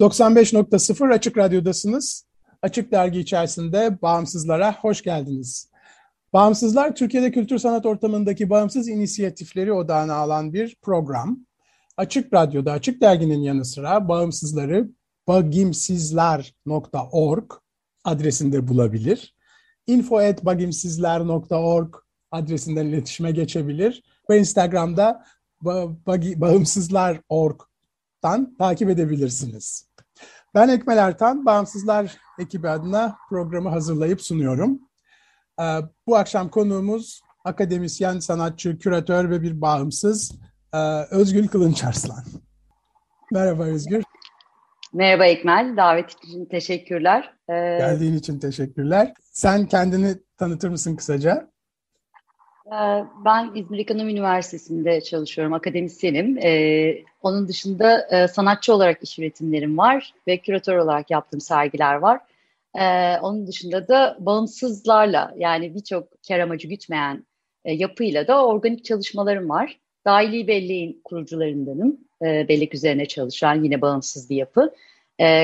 95.0 Açık Radyo'dasınız. Açık Dergi içerisinde Bağımsızlara hoş geldiniz. Bağımsızlar, Türkiye'de kültür sanat ortamındaki bağımsız inisiyatifleri odağına alan bir program. Açık Radyo'da, Açık Dergi'nin yanı sıra bağımsızları bagimsizler.org adresinde bulabilir. info.bagimsizler.org adresinden iletişime geçebilir ve Instagram'da bağımsızlar.org Tan takip edebilirsiniz. Ben Ekmel Ertan, Bağımsızlar ekibi adına programı hazırlayıp sunuyorum. Ee, bu akşam konuğumuz akademisyen, sanatçı, küratör ve bir bağımsız e, Özgül Kılınçarslan. Merhaba Özgür. Merhaba Ekmel, davet için teşekkürler. Ee... Geldiğin için teşekkürler. Sen kendini tanıtır mısın kısaca? Ee, ben İzmir Ekonomi Üniversitesi'nde çalışıyorum, akademisyenim. Ee, onun dışında e, sanatçı olarak iş üretimlerim var ve küratör olarak yaptığım sergiler var. Ee, onun dışında da bağımsızlarla yani birçok kar amacı gütmeyen e, yapıyla da organik çalışmalarım var. Dahili Belleğin kurucularındanım. Bellek üzerine çalışan yine bağımsız bir yapı.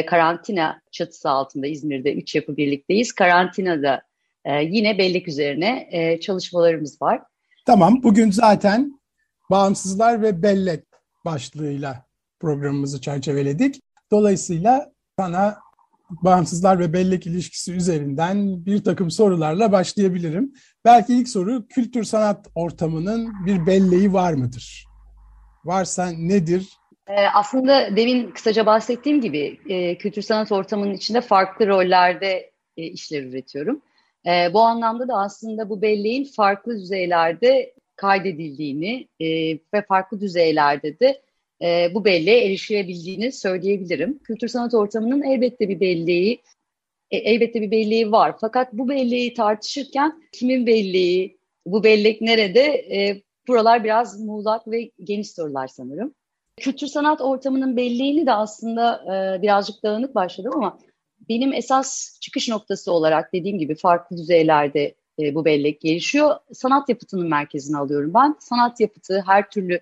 Karantina çatısı altında İzmir'de üç yapı birlikteyiz. Karantinada e, yine bellek üzerine e, çalışmalarımız var. Tamam, bugün zaten bağımsızlar ve bellek başlığıyla programımızı çerçeveledik. Dolayısıyla sana bağımsızlar ve bellek ilişkisi üzerinden bir takım sorularla başlayabilirim. Belki ilk soru kültür sanat ortamının bir belleği var mıdır? Varsa nedir? Ee, aslında demin kısaca bahsettiğim gibi e, kültür sanat ortamının içinde farklı rollerde e, işler üretiyorum. E, bu anlamda da aslında bu belleğin farklı düzeylerde kaydedildiğini e, ve farklı düzeylerde de e, bu belleğe erişilebildiğini söyleyebilirim. Kültür sanat ortamının elbette bir belleği e, elbette bir belleği var. Fakat bu belleği tartışırken kimin belleği, bu bellek nerede? E, buralar biraz muğlak ve geniş sorular sanırım. Kültür sanat ortamının belleğini de aslında e, birazcık dağınık başladım ama benim esas çıkış noktası olarak dediğim gibi farklı düzeylerde e, bu bellek gelişiyor. Sanat yapıtının merkezine alıyorum ben. Sanat yapıtı, her türlü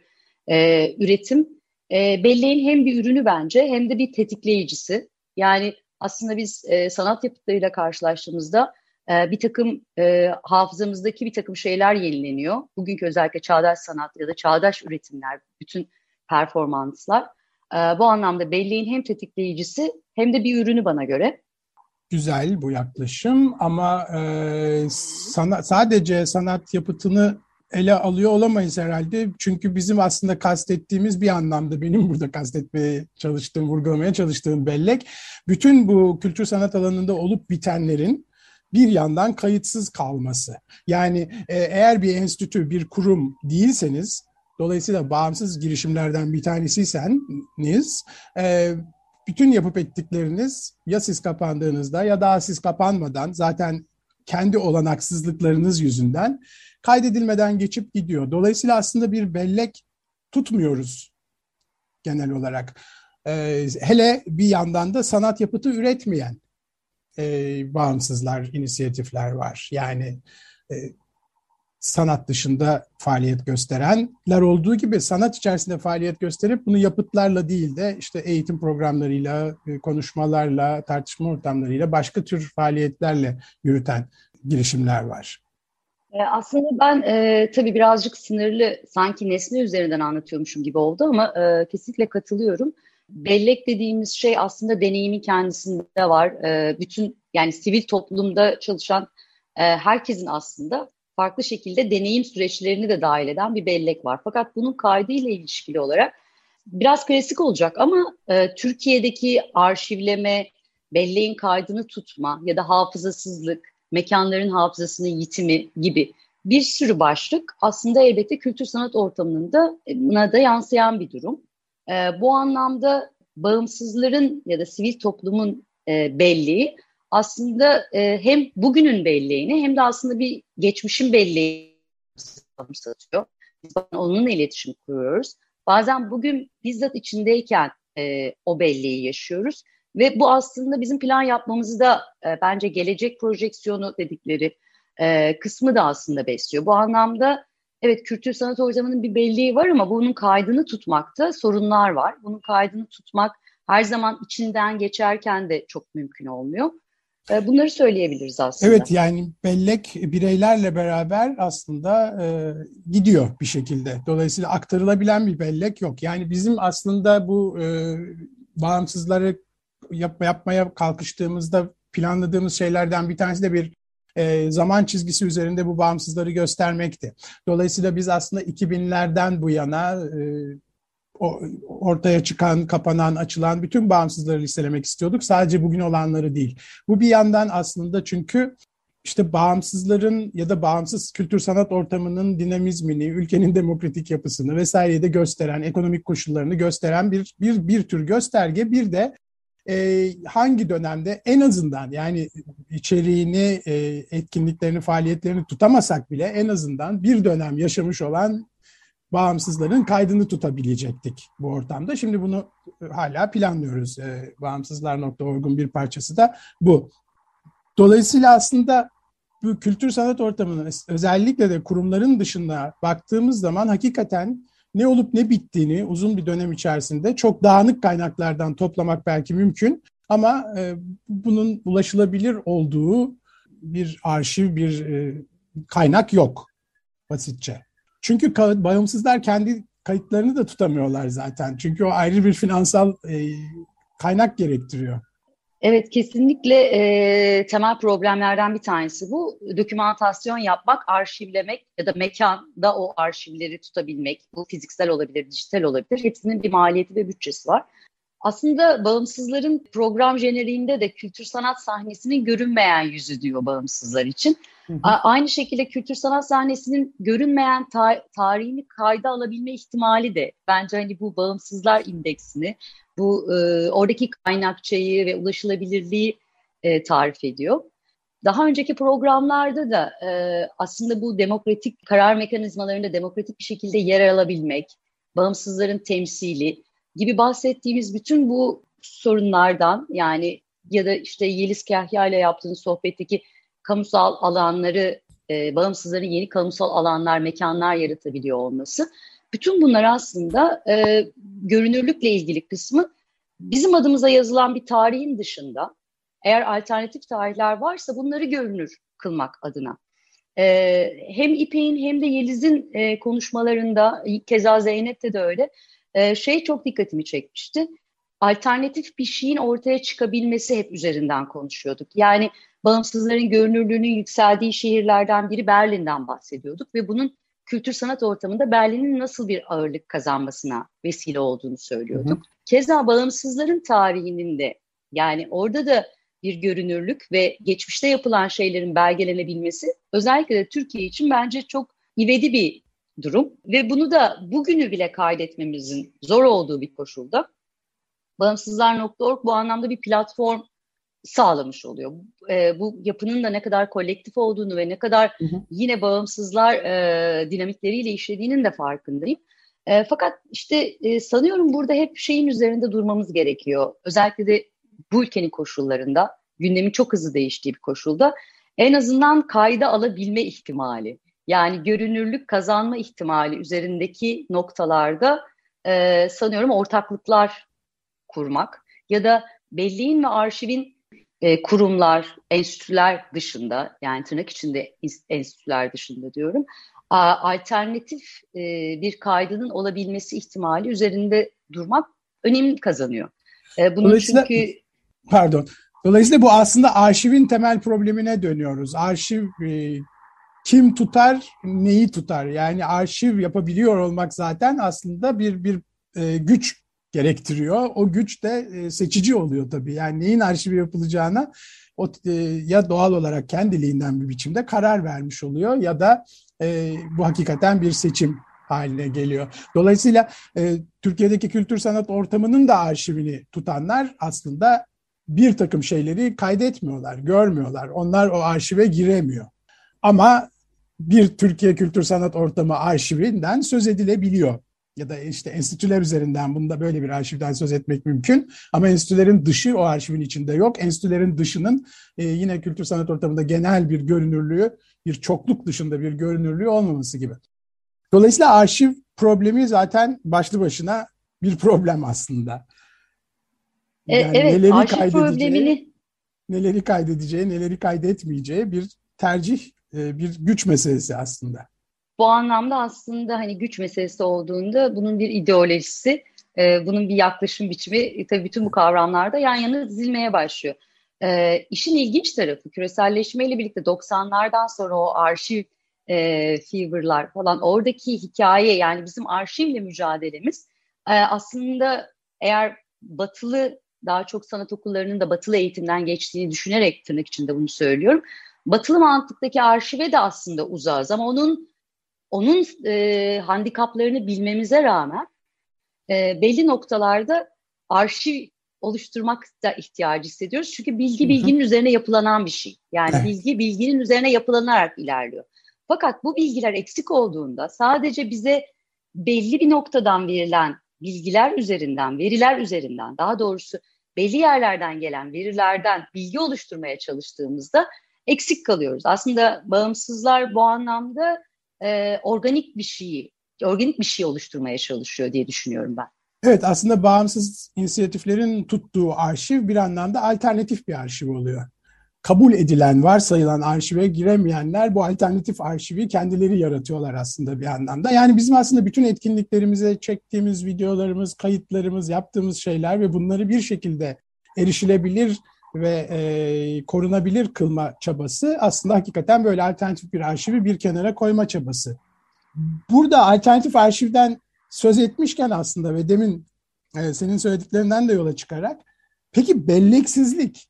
e, üretim e, belleğin hem bir ürünü bence hem de bir tetikleyicisi. Yani aslında biz e, sanat yapıtlarıyla karşılaştığımızda e, bir takım e, hafızamızdaki bir takım şeyler yenileniyor. Bugünkü özellikle çağdaş sanat ya da çağdaş üretimler, bütün performanslar e, bu anlamda belleğin hem tetikleyicisi hem de bir ürünü bana göre. Güzel bu yaklaşım ama e, sana, sadece sanat yapıtını ele alıyor olamayız herhalde. Çünkü bizim aslında kastettiğimiz bir anlamda benim burada kastetmeye çalıştığım, vurgulamaya çalıştığım bellek bütün bu kültür sanat alanında olup bitenlerin bir yandan kayıtsız kalması. Yani e, eğer bir enstitü, bir kurum değilseniz Dolayısıyla bağımsız girişimlerden bir tanesiyseniz e, bütün yapıp ettikleriniz ya siz kapandığınızda ya daha siz kapanmadan zaten kendi olanaksızlıklarınız yüzünden kaydedilmeden geçip gidiyor. Dolayısıyla aslında bir bellek tutmuyoruz genel olarak. Ee, hele bir yandan da sanat yapıtı üretmeyen e, bağımsızlar, inisiyatifler var. Yani e, sanat dışında faaliyet gösterenler olduğu gibi sanat içerisinde faaliyet gösterip bunu yapıtlarla değil de işte eğitim programlarıyla, e, konuşmalarla, tartışma ortamlarıyla başka tür faaliyetlerle yürüten girişimler var. E, aslında ben e, tabii birazcık sınırlı sanki nesne üzerinden anlatıyormuşum gibi oldu ama e, kesinlikle katılıyorum. Bellek dediğimiz şey aslında deneyimin kendisinde var. E, bütün yani sivil toplumda çalışan e, herkesin aslında farklı şekilde deneyim süreçlerini de dahil eden bir bellek var. Fakat bunun kaydıyla ilişkili olarak biraz klasik olacak ama e, Türkiye'deki arşivleme, belleğin kaydını tutma ya da hafızasızlık mekanların hafızasının yitimi gibi bir sürü başlık aslında elbette kültür sanat ortamının da buna da yansıyan bir durum. E, bu anlamda bağımsızların ya da sivil toplumun e, belleği aslında e, hem bugünün belleğini hem de aslında bir geçmişin belleğini satıyor. Biz onunla iletişim kuruyoruz. Bazen bugün bizzat içindeyken e, o belleği yaşıyoruz. Ve bu aslında bizim plan yapmamızı da e, bence gelecek projeksiyonu dedikleri e, kısmı da aslında besliyor. Bu anlamda evet kültür sanat ortamının bir belleği var ama bunun kaydını tutmakta sorunlar var. Bunun kaydını tutmak her zaman içinden geçerken de çok mümkün olmuyor. E, bunları söyleyebiliriz aslında. Evet yani bellek bireylerle beraber aslında e, gidiyor bir şekilde. Dolayısıyla aktarılabilen bir bellek yok. Yani bizim aslında bu e, bağımsızları yap, yapmaya kalkıştığımızda planladığımız şeylerden bir tanesi de bir e, zaman çizgisi üzerinde bu bağımsızları göstermekti. Dolayısıyla biz aslında 2000'lerden bu yana e, ortaya çıkan, kapanan, açılan bütün bağımsızları listelemek istiyorduk. Sadece bugün olanları değil. Bu bir yandan aslında çünkü işte bağımsızların ya da bağımsız kültür sanat ortamının dinamizmini, ülkenin demokratik yapısını vesaireyi de gösteren, ekonomik koşullarını gösteren bir bir bir tür gösterge. Bir de e, hangi dönemde en azından yani içeriğini, e, etkinliklerini, faaliyetlerini tutamasak bile en azından bir dönem yaşamış olan bağımsızların kaydını tutabilecektik bu ortamda. Şimdi bunu hala planlıyoruz. E, Bağımsızlar.org'un bir parçası da bu. Dolayısıyla aslında bu kültür sanat ortamının özellikle de kurumların dışında baktığımız zaman hakikaten ne olup ne bittiğini uzun bir dönem içerisinde çok dağınık kaynaklardan toplamak belki mümkün ama e, bunun ulaşılabilir olduğu bir arşiv, bir e, kaynak yok basitçe. Çünkü bağımsızlar kendi kayıtlarını da tutamıyorlar zaten. Çünkü o ayrı bir finansal e, kaynak gerektiriyor. Evet kesinlikle e, temel problemlerden bir tanesi bu. Dokümantasyon yapmak, arşivlemek ya da mekanda o arşivleri tutabilmek. Bu fiziksel olabilir, dijital olabilir. Hepsinin bir maliyeti ve bütçesi var. Aslında bağımsızların program jeneriğinde de kültür sanat sahnesinin görünmeyen yüzü diyor bağımsızlar için. Hı hı. Aynı şekilde kültür sanat sahnesinin görünmeyen ta- tarihini kayda alabilme ihtimali de bence hani bu bağımsızlar indeksini, bu e, oradaki kaynakçayı ve ulaşılabilirliği e, tarif ediyor. Daha önceki programlarda da e, aslında bu demokratik karar mekanizmalarında demokratik bir şekilde yer alabilmek, bağımsızların temsili gibi bahsettiğimiz bütün bu sorunlardan yani ya da işte Yeliz Kahya ile yaptığınız sohbetteki kamusal alanları, e, bağımsızların yeni kamusal alanlar, mekanlar yaratabiliyor olması. Bütün bunlar aslında e, görünürlükle ilgili kısmı bizim adımıza yazılan bir tarihin dışında eğer alternatif tarihler varsa bunları görünür kılmak adına. Ee, hem İpek'in hem de Yeliz'in e, konuşmalarında, keza Zeynep'te de öyle, e, şey çok dikkatimi çekmişti. Alternatif bir şeyin ortaya çıkabilmesi hep üzerinden konuşuyorduk. Yani bağımsızların görünürlüğünün yükseldiği şehirlerden biri Berlin'den bahsediyorduk ve bunun kültür sanat ortamında Berlin'in nasıl bir ağırlık kazanmasına vesile olduğunu söylüyorduk. Hı hı. Keza bağımsızların tarihinin de yani orada da bir görünürlük ve geçmişte yapılan şeylerin belgelenebilmesi özellikle de Türkiye için bence çok ivedi bir durum ve bunu da bugünü bile kaydetmemizin zor olduğu bir koşulda bağımsızlar.org bu anlamda bir platform sağlamış oluyor. E, bu yapının da ne kadar kolektif olduğunu ve ne kadar hı hı. yine bağımsızlar e, dinamikleriyle işlediğinin de farkındayım. E, fakat işte e, sanıyorum burada hep şeyin üzerinde durmamız gerekiyor. Özellikle de bu ülkenin koşullarında, gündemin çok hızlı değiştiği bir koşulda en azından kayda alabilme ihtimali, yani görünürlük kazanma ihtimali üzerindeki noktalarda e, sanıyorum ortaklıklar kurmak ya da belleğin ve arşivin e, kurumlar, enstitüler dışında yani tırnak içinde enstitüler dışında diyorum alternatif e, bir kaydının olabilmesi ihtimali üzerinde durmak önemli kazanıyor. E, bunun çünkü pardon. Dolayısıyla bu aslında arşivin temel problemine dönüyoruz. Arşiv e, kim tutar, neyi tutar? Yani arşiv yapabiliyor olmak zaten aslında bir bir e, güç gerektiriyor. O güç de e, seçici oluyor tabii. Yani neyin arşivi yapılacağına o e, ya doğal olarak kendiliğinden bir biçimde karar vermiş oluyor ya da e, bu hakikaten bir seçim haline geliyor. Dolayısıyla e, Türkiye'deki kültür sanat ortamının da arşivini tutanlar aslında bir takım şeyleri kaydetmiyorlar, görmüyorlar. Onlar o arşive giremiyor. Ama bir Türkiye Kültür Sanat Ortamı arşivinden söz edilebiliyor. Ya da işte enstitüler üzerinden bunda böyle bir arşivden söz etmek mümkün. Ama enstitülerin dışı o arşivin içinde yok. Enstitülerin dışının e, yine kültür sanat ortamında genel bir görünürlüğü, bir çokluk dışında bir görünürlüğü olmaması gibi. Dolayısıyla arşiv problemi zaten başlı başına bir problem aslında. E, yani evet, neleri arşiv problemini neleri kaydedeceği, neleri kaydetmeyeceği bir tercih, e, bir güç meselesi aslında. Bu anlamda aslında hani güç meselesi olduğunda bunun bir ideolojisi, e, bunun bir yaklaşım biçimi tabii bütün bu kavramlarda yan yana dizilmeye başlıyor. İşin ilginç tarafı küreselleşmeyle birlikte 90'lardan sonra o arşiv e, fever'lar falan oradaki hikaye yani bizim arşivle mücadelemiz e, aslında eğer batılı daha çok sanat okullarının da batılı eğitimden geçtiğini düşünerek tırnak içinde bunu söylüyorum. Batılı mantıktaki arşive de aslında uzağız ama onun onun e, handikaplarını bilmemize rağmen e, belli noktalarda arşiv oluşturmak da ihtiyacı hissediyoruz. Çünkü bilgi bilginin üzerine yapılanan bir şey. Yani evet. bilgi bilginin üzerine yapılanarak ilerliyor. Fakat bu bilgiler eksik olduğunda sadece bize belli bir noktadan verilen bilgiler üzerinden, veriler üzerinden, daha doğrusu belli yerlerden gelen verilerden bilgi oluşturmaya çalıştığımızda eksik kalıyoruz. Aslında bağımsızlar bu anlamda e, organik bir şeyi, organik bir şey oluşturmaya çalışıyor diye düşünüyorum ben. Evet aslında bağımsız inisiyatiflerin tuttuğu arşiv bir anlamda alternatif bir arşiv oluyor kabul edilen, varsayılan arşive giremeyenler bu alternatif arşivi kendileri yaratıyorlar aslında bir anlamda. Yani bizim aslında bütün etkinliklerimize çektiğimiz videolarımız, kayıtlarımız, yaptığımız şeyler ve bunları bir şekilde erişilebilir ve e, korunabilir kılma çabası aslında hakikaten böyle alternatif bir arşivi bir kenara koyma çabası. Burada alternatif arşivden söz etmişken aslında ve demin e, senin söylediklerinden de yola çıkarak peki belleksizlik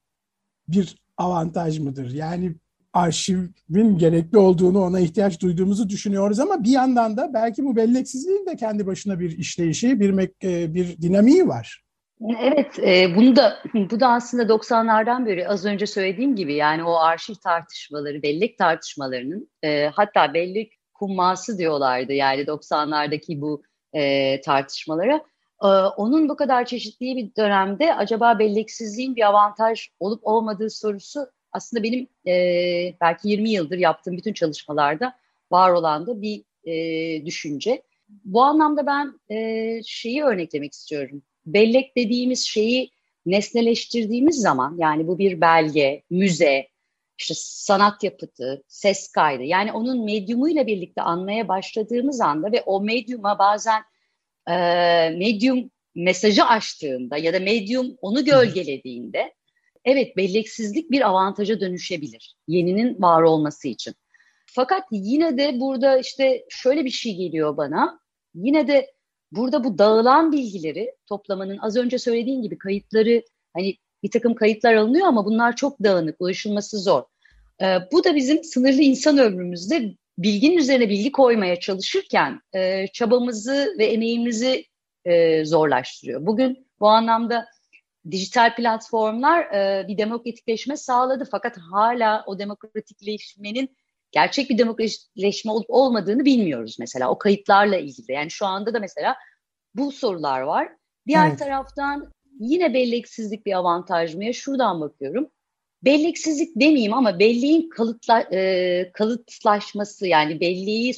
bir avantaj mıdır? Yani arşivin gerekli olduğunu, ona ihtiyaç duyduğumuzu düşünüyoruz ama bir yandan da belki bu belleksizliğin de kendi başına bir işleyişi, bir e, bir dinamiği var. Evet, e, bunu da bu da aslında 90'lardan beri az önce söylediğim gibi yani o arşiv tartışmaları, bellek tartışmalarının e, hatta bellek kumması diyorlardı yani 90'lardaki bu e, tartışmalara. E, onun bu kadar çeşitli bir dönemde acaba belleksizliğin bir avantaj olup olmadığı sorusu aslında benim e, belki 20 yıldır yaptığım bütün çalışmalarda var olan da bir e, düşünce. Bu anlamda ben e, şeyi örneklemek istiyorum. Bellek dediğimiz şeyi nesneleştirdiğimiz zaman yani bu bir belge, müze, işte sanat yapıtı, ses kaydı yani onun medyumuyla birlikte anmaya başladığımız anda ve o medyuma bazen e, medyum mesajı açtığında ya da medyum onu gölgelediğinde evet belleksizlik bir avantaja dönüşebilir yeninin var olması için. Fakat yine de burada işte şöyle bir şey geliyor bana. Yine de burada bu dağılan bilgileri toplamanın az önce söylediğim gibi kayıtları hani bir takım kayıtlar alınıyor ama bunlar çok dağınık, ulaşılması zor. Ee, bu da bizim sınırlı insan ömrümüzde bilginin üzerine bilgi koymaya çalışırken e, çabamızı ve emeğimizi e, zorlaştırıyor. Bugün bu anlamda dijital platformlar e, bir demokratikleşme sağladı fakat hala o demokratikleşmenin gerçek bir demokratikleşme olup olmadığını bilmiyoruz mesela o kayıtlarla ilgili. Yani şu anda da mesela bu sorular var. Diğer evet. taraftan yine belleksizlik bir avantaj mı? Şuradan bakıyorum belleksizlik demeyeyim ama belleğin kalıtla, e, kalıtlaşması yani belleği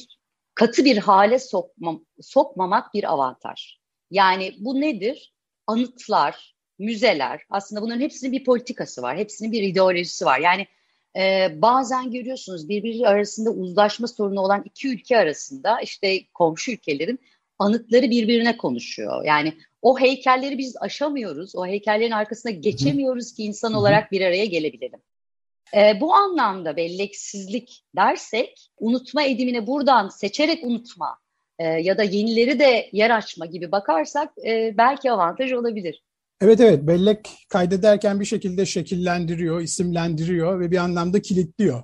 katı bir hale sokma, sokmamak bir avantaj. Yani bu nedir? Anıtlar, müzeler aslında bunların hepsinin bir politikası var. Hepsinin bir ideolojisi var. Yani e, bazen görüyorsunuz birbiri arasında uzlaşma sorunu olan iki ülke arasında işte komşu ülkelerin anıtları birbirine konuşuyor. Yani o heykelleri biz aşamıyoruz. O heykellerin arkasına geçemiyoruz ki insan olarak bir araya gelebilelim. E, bu anlamda belleksizlik dersek unutma edimine buradan seçerek unutma e, ya da yenileri de yer açma gibi bakarsak e, belki avantaj olabilir. Evet evet bellek kaydederken bir şekilde şekillendiriyor, isimlendiriyor ve bir anlamda kilitliyor.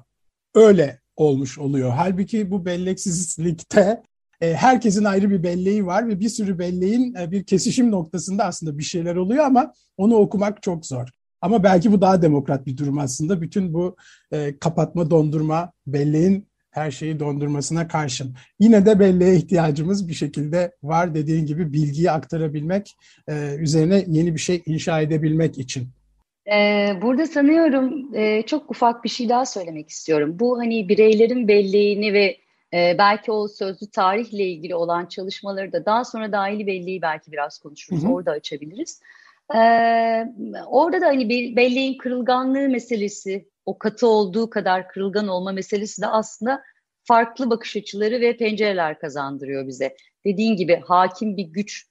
Öyle olmuş oluyor. Halbuki bu belleksizlikte e, herkesin ayrı bir belleği var ve bir sürü belleğin e, bir kesişim noktasında aslında bir şeyler oluyor ama onu okumak çok zor. Ama belki bu daha demokrat bir durum aslında. Bütün bu e, kapatma, dondurma, belleğin her şeyi dondurmasına karşın. Yine de belleğe ihtiyacımız bir şekilde var dediğin gibi bilgiyi aktarabilmek, e, üzerine yeni bir şey inşa edebilmek için. Ee, burada sanıyorum e, çok ufak bir şey daha söylemek istiyorum. Bu hani bireylerin belleğini ve e, belki o sözlü tarihle ilgili olan çalışmaları da daha sonra dahili belleği belki biraz konuşuruz. Hı hı. Orada açabiliriz. Ee, orada da hani belleğin kırılganlığı meselesi, o katı olduğu kadar kırılgan olma meselesi de aslında farklı bakış açıları ve pencereler kazandırıyor bize. Dediğin gibi hakim bir güç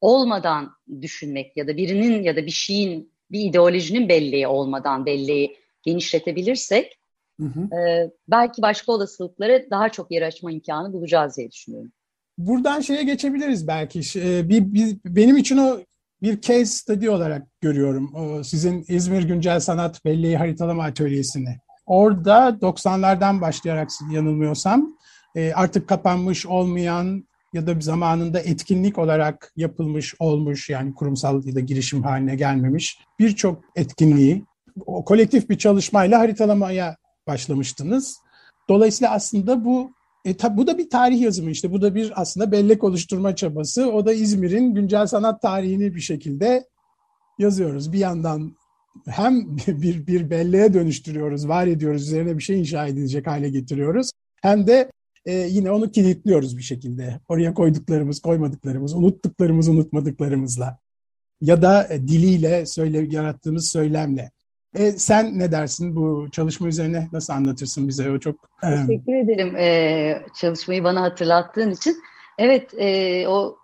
olmadan düşünmek ya da birinin ya da bir şeyin, bir ideolojinin belleği olmadan belleği genişletebilirsek hı hı. E, belki başka olasılıklara daha çok yer açma imkanı bulacağız diye düşünüyorum. Buradan şeye geçebiliriz belki. Bir, bir, benim için o bir case study olarak görüyorum. Sizin İzmir Güncel Sanat Belleği Haritalama Atölyesi'ni. Orada 90'lardan başlayarak yanılmıyorsam e, artık kapanmış olmayan ya da zamanında etkinlik olarak yapılmış olmuş yani kurumsal ya da girişim haline gelmemiş birçok etkinliği o kolektif bir çalışmayla haritalamaya başlamıştınız. Dolayısıyla aslında bu e, tab- bu da bir tarih yazımı işte. Bu da bir aslında bellek oluşturma çabası. O da İzmir'in güncel sanat tarihini bir şekilde yazıyoruz. Bir yandan hem bir, bir belleğe dönüştürüyoruz, var ediyoruz, üzerine bir şey inşa edilecek hale getiriyoruz. Hem de e, yine onu kilitliyoruz bir şekilde. Oraya koyduklarımız, koymadıklarımız, unuttuklarımız, unutmadıklarımızla. Ya da e, diliyle, söyle, yarattığımız söylemle. E, sen ne dersin bu çalışma üzerine nasıl anlatırsın bize o çok? E... Teşekkür ederim e, çalışmayı bana hatırlattığın için. Evet e, o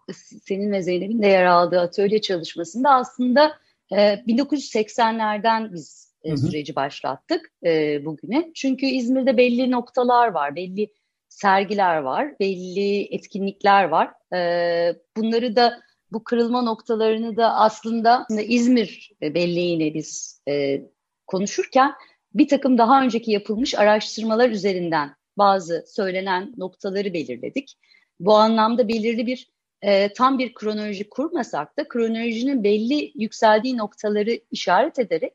senin ve Zeynep'in de yer aldığı atölye çalışmasında aslında e, 1980'lerden biz e, süreci başlattık e, bugüne. Çünkü İzmir'de belli noktalar var, belli sergiler var, belli etkinlikler var. E, bunları da bu kırılma noktalarını da aslında İzmir belleğini biz e, konuşurken bir takım daha önceki yapılmış araştırmalar üzerinden bazı söylenen noktaları belirledik. Bu anlamda belirli bir e, tam bir kronoloji kurmasak da kronolojinin belli yükseldiği noktaları işaret ederek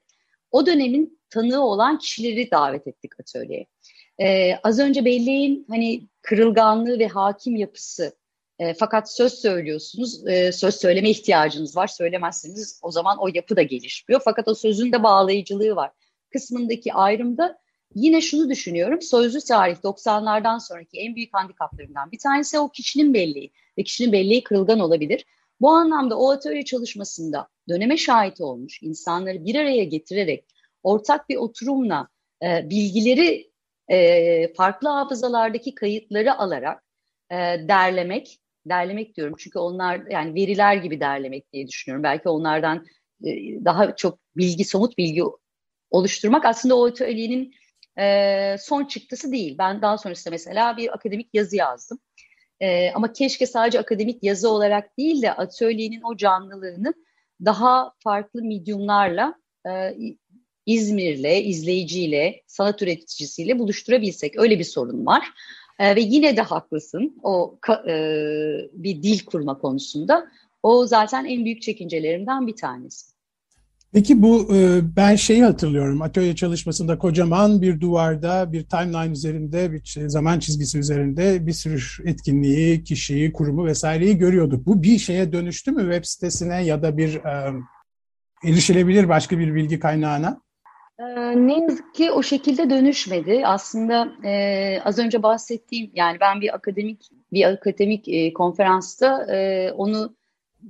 o dönemin tanığı olan kişileri davet ettik atölyeye. E, az önce belleğin hani kırılganlığı ve hakim yapısı e, fakat söz söylüyorsunuz, e, söz söyleme ihtiyacınız var. Söylemezseniz o zaman o yapı da gelişmiyor. Fakat o sözün de bağlayıcılığı var. Kısmındaki ayrımda yine şunu düşünüyorum. Sözlü tarih 90'lardan sonraki en büyük handikaplarından bir tanesi o kişinin belleği ve kişinin belleği kırılgan olabilir. Bu anlamda o atölye çalışmasında döneme şahit olmuş insanları bir araya getirerek ortak bir oturumla e, bilgileri e, farklı hafızalardaki kayıtları alarak e, derlemek derlemek diyorum. Çünkü onlar yani veriler gibi derlemek diye düşünüyorum. Belki onlardan e, daha çok bilgi, somut bilgi oluşturmak aslında o atölyenin e, son çıktısı değil. Ben daha sonrasında mesela bir akademik yazı yazdım. E, ama keşke sadece akademik yazı olarak değil de atölyenin o canlılığını daha farklı medyumlarla İzmir'le, izleyiciyle, sanat üreticisiyle buluşturabilsek. Öyle bir sorun var. E, ve yine de haklısın o e, bir dil kurma konusunda. O zaten en büyük çekincelerimden bir tanesi. Peki bu e, ben şeyi hatırlıyorum atölye çalışmasında kocaman bir duvarda bir timeline üzerinde bir zaman çizgisi üzerinde bir sürü etkinliği, kişiyi, kurumu vesaireyi görüyorduk. Bu bir şeye dönüştü mü web sitesine ya da bir erişilebilir başka bir bilgi kaynağına? Ee, ne yazık ki o şekilde dönüşmedi. Aslında e, az önce bahsettiğim yani ben bir akademik bir akademik e, konferansta e, onu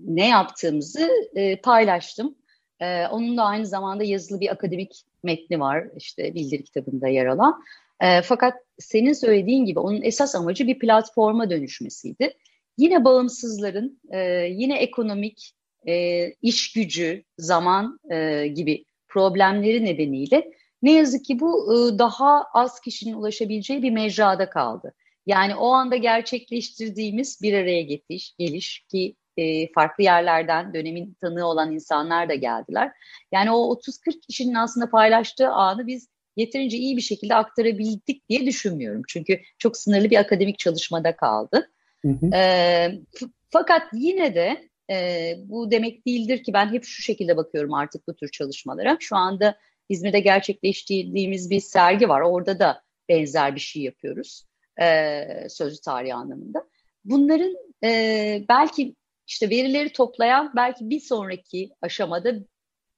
ne yaptığımızı e, paylaştım. E, onun da aynı zamanda yazılı bir akademik metni var işte bildiri kitabında yer alan. E, fakat senin söylediğin gibi onun esas amacı bir platforma dönüşmesiydi. Yine bağımsızların, e, yine ekonomik, e, iş gücü, zaman e, gibi problemleri nedeniyle ne yazık ki bu e, daha az kişinin ulaşabileceği bir mecrada kaldı. Yani o anda gerçekleştirdiğimiz bir araya geliş, geliş ki e, farklı yerlerden dönemin tanığı olan insanlar da geldiler. Yani o 30-40 kişinin aslında paylaştığı anı biz yeterince iyi bir şekilde aktarabildik diye düşünmüyorum. Çünkü çok sınırlı bir akademik çalışmada kaldı. Hı hı. E, fakat yine de e, bu demek değildir ki ben hep şu şekilde bakıyorum artık bu tür çalışmalara. Şu anda İzmir'de gerçekleştirdiğimiz bir sergi var. Orada da benzer bir şey yapıyoruz. E, sözlü tarih anlamında. Bunların e, belki işte verileri toplayan belki bir sonraki aşamada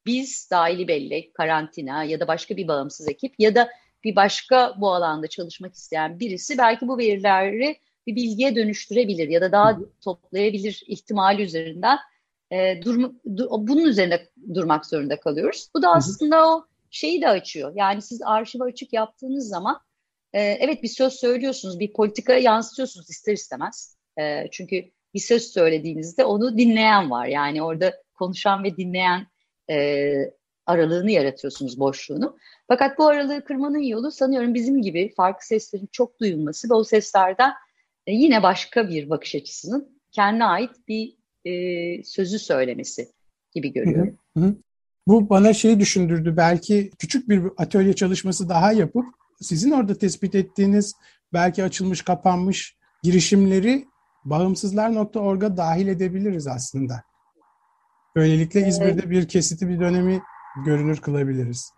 biz dahili bellek, karantina ya da başka bir bağımsız ekip ya da bir başka bu alanda çalışmak isteyen birisi belki bu verileri bir bilgiye dönüştürebilir ya da daha toplayabilir ihtimali üzerinden e, durma, dur, bunun üzerinde durmak zorunda kalıyoruz. Bu da aslında o şeyi de açıyor. Yani siz arşiv açık yaptığınız zaman e, evet bir söz söylüyorsunuz, bir politika yansıtıyorsunuz ister istemez. E, çünkü bir söz söylediğinizde onu dinleyen var. Yani orada konuşan ve dinleyen e, aralığını yaratıyorsunuz, boşluğunu. Fakat bu aralığı kırmanın yolu sanıyorum bizim gibi farklı seslerin çok duyulması ve o seslerden yine başka bir bakış açısının kendine ait bir e, sözü söylemesi gibi görüyorum. Hı hı. Bu bana şeyi düşündürdü. Belki küçük bir atölye çalışması daha yapıp sizin orada tespit ettiğiniz belki açılmış kapanmış girişimleri bağımsızlar.org'a dahil edebiliriz aslında. Böylelikle evet. İzmir'de bir kesiti bir dönemi görünür kılabiliriz.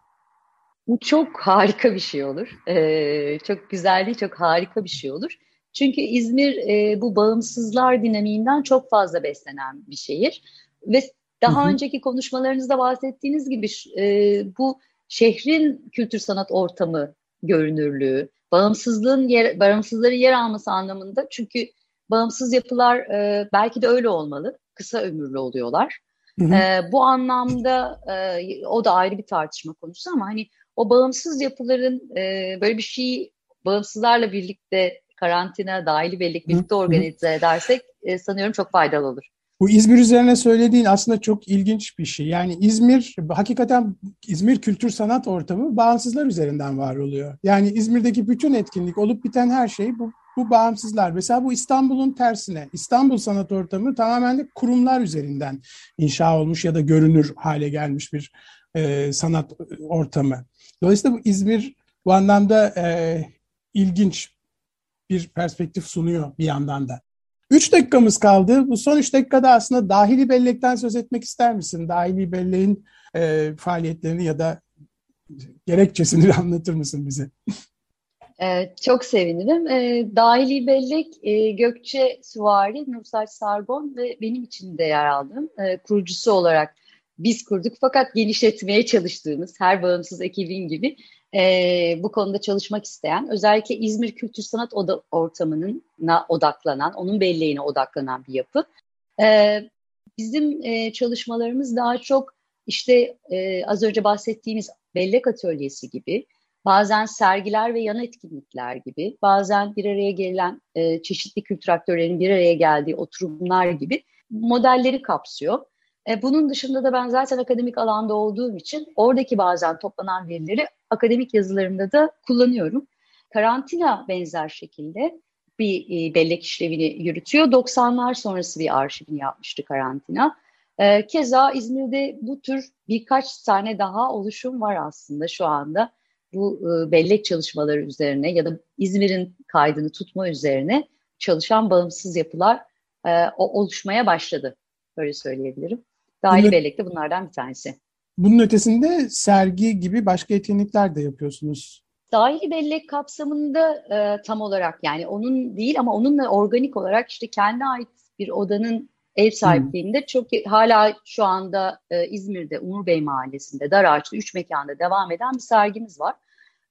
Bu çok harika bir şey olur. Ee, çok güzelliği çok harika bir şey olur. Çünkü İzmir e, bu bağımsızlar dinamiğinden çok fazla beslenen bir şehir. Ve daha hı hı. önceki konuşmalarınızda bahsettiğiniz gibi e, bu şehrin kültür sanat ortamı görünürlüğü, bağımsızlığın yer, bağımsızların yer alması anlamında çünkü bağımsız yapılar e, belki de öyle olmalı. Kısa ömürlü oluyorlar. Hı hı. E, bu anlamda e, o da ayrı bir tartışma konusu ama hani o bağımsız yapıların e, böyle bir şeyi bağımsızlarla birlikte karantina, dahili bellek birlikte organize edersek e, sanıyorum çok faydalı olur. Bu İzmir üzerine söylediğin aslında çok ilginç bir şey. Yani İzmir, hakikaten İzmir kültür sanat ortamı bağımsızlar üzerinden var oluyor. Yani İzmir'deki bütün etkinlik, olup biten her şey bu, bu bağımsızlar. Mesela bu İstanbul'un tersine. İstanbul sanat ortamı tamamen de kurumlar üzerinden inşa olmuş ya da görünür hale gelmiş bir e, sanat ortamı. Dolayısıyla bu İzmir bu anlamda e, ilginç bir perspektif sunuyor bir yandan da. Üç dakikamız kaldı. Bu son üç dakikada aslında dahili bellekten söz etmek ister misin? Dahili belleğin e, faaliyetlerini ya da gerekçesini anlatır mısın bize? Ee, çok sevinirim. Ee, dahili bellek e, Gökçe Süvari, Nursal Sargon ve benim için de yer aldığım e, kurucusu olarak biz kurduk. Fakat genişletmeye çalıştığımız her bağımsız ekibin gibi e, bu konuda çalışmak isteyen, özellikle İzmir Kültür Sanat Oda ortamının odaklanan, onun belleğine odaklanan bir yapı. E, bizim e, çalışmalarımız daha çok işte e, az önce bahsettiğimiz bellek atölyesi gibi, bazen sergiler ve yan etkinlikler gibi, bazen bir araya gelen e, çeşitli kültür aktörlerin bir araya geldiği oturumlar gibi modelleri kapsıyor. E, bunun dışında da ben zaten akademik alanda olduğum için oradaki bazen toplanan verileri akademik yazılarımda da kullanıyorum. Karantina benzer şekilde bir e, bellek işlevini yürütüyor. 90'lar sonrası bir arşivini yapmıştı karantina. E, keza İzmir'de bu tür birkaç tane daha oluşum var aslında şu anda. Bu e, bellek çalışmaları üzerine ya da İzmir'in kaydını tutma üzerine çalışan bağımsız yapılar e, oluşmaya başladı. Böyle söyleyebilirim. Dahili Bunun, bellek de bunlardan bir tanesi. Bunun ötesinde sergi gibi başka etkinlikler de yapıyorsunuz. Dahili bellek kapsamında e, tam olarak yani onun değil ama onunla organik olarak işte kendi ait bir odanın ev sahipliğinde hmm. çok hala şu anda e, İzmir'de Umur Bey Mahallesi'nde dar ağaçlı üç mekanda devam eden bir sergimiz var.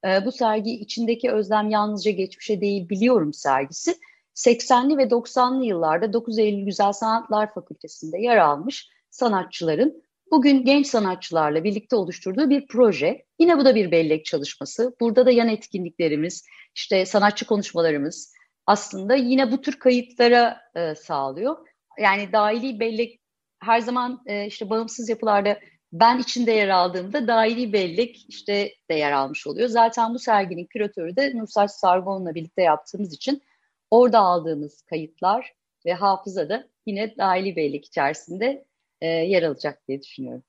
E, bu sergi içindeki özlem yalnızca geçmişe değil biliyorum sergisi. 80'li ve 90'lı yıllarda 9 Eylül Güzel Sanatlar Fakültesi'nde yer almış sanatçıların bugün genç sanatçılarla birlikte oluşturduğu bir proje. Yine bu da bir bellek çalışması. Burada da yan etkinliklerimiz, işte sanatçı konuşmalarımız aslında yine bu tür kayıtlara e, sağlıyor. Yani dahili bellek her zaman e, işte bağımsız yapılarda ben içinde yer aldığımda dahili bellek işte de yer almış oluyor. Zaten bu serginin küratörü de Nursel Sargon'la birlikte yaptığımız için orada aldığımız kayıtlar ve hafıza da yine dahili beylik içerisinde e, yer alacak diye düşünüyorum.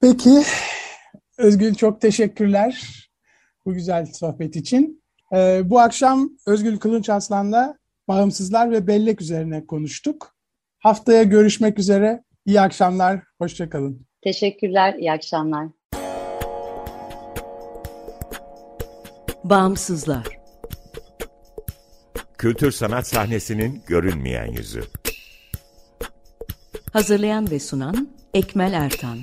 Peki, Özgül çok teşekkürler bu güzel sohbet için. Ee, bu akşam Özgül Kılınç Aslan'la bağımsızlar ve bellek üzerine konuştuk. Haftaya görüşmek üzere. İyi akşamlar, hoşçakalın. Teşekkürler, iyi akşamlar. Bağımsızlar Kültür sanat sahnesinin görünmeyen yüzü. Hazırlayan ve sunan Ekmel Ertan